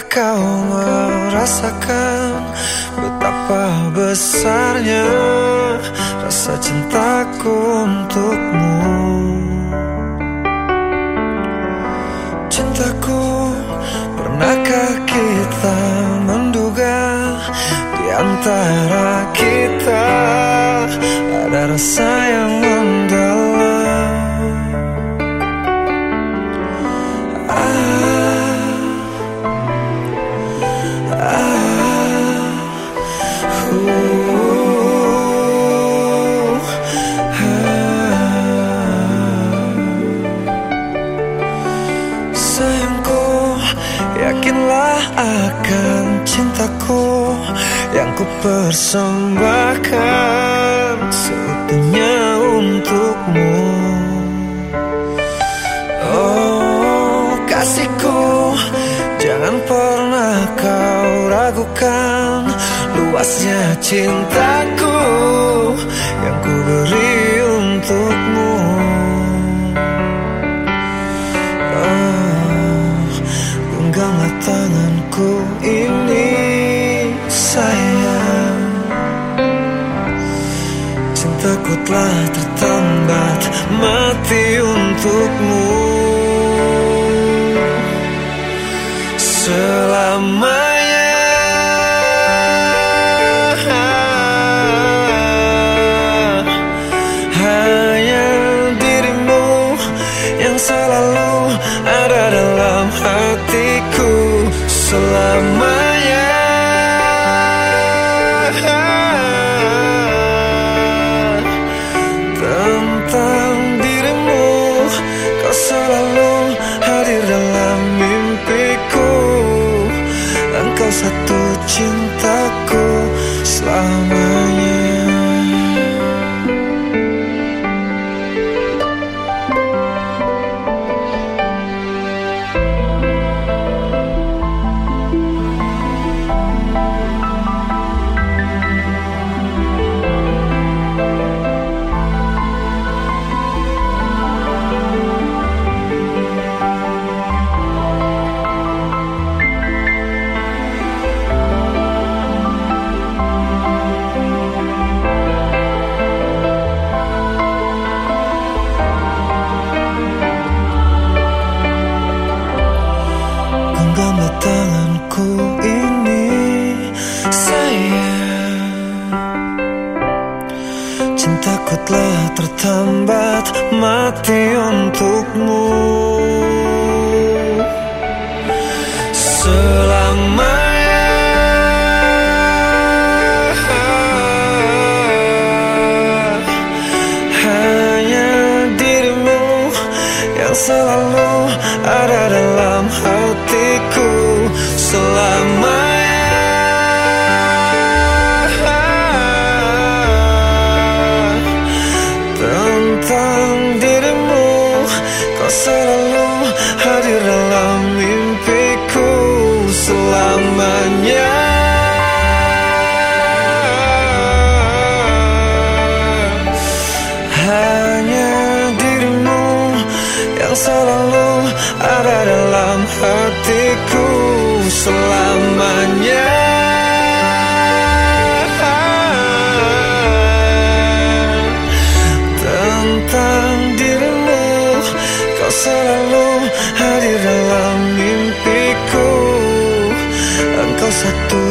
Pernahkah kau merasakan betapa besarnya rasa cintaku untukmu? Cintaku, pernahkah kita menduga di antara kita ada rasa yang cintaku Yang ku persembahkan Seutuhnya untukmu. Oh kasihku Jangan pernah kau ragukan Luasnya cintaku Yang ku beri untukmu Genggamlah tanganku ini sayang. Cintaku telah tertambat mati untukmu. Selamanya. Hanya dirimu yang selalu ada dalam hatiku selamanya. Tentang dirimu Kau selalu hadir dalam mimpiku. Engkau satu cintaku mati untukmu selamanya hanya dirimu yang selalu ada dalam hatiku selamanya satu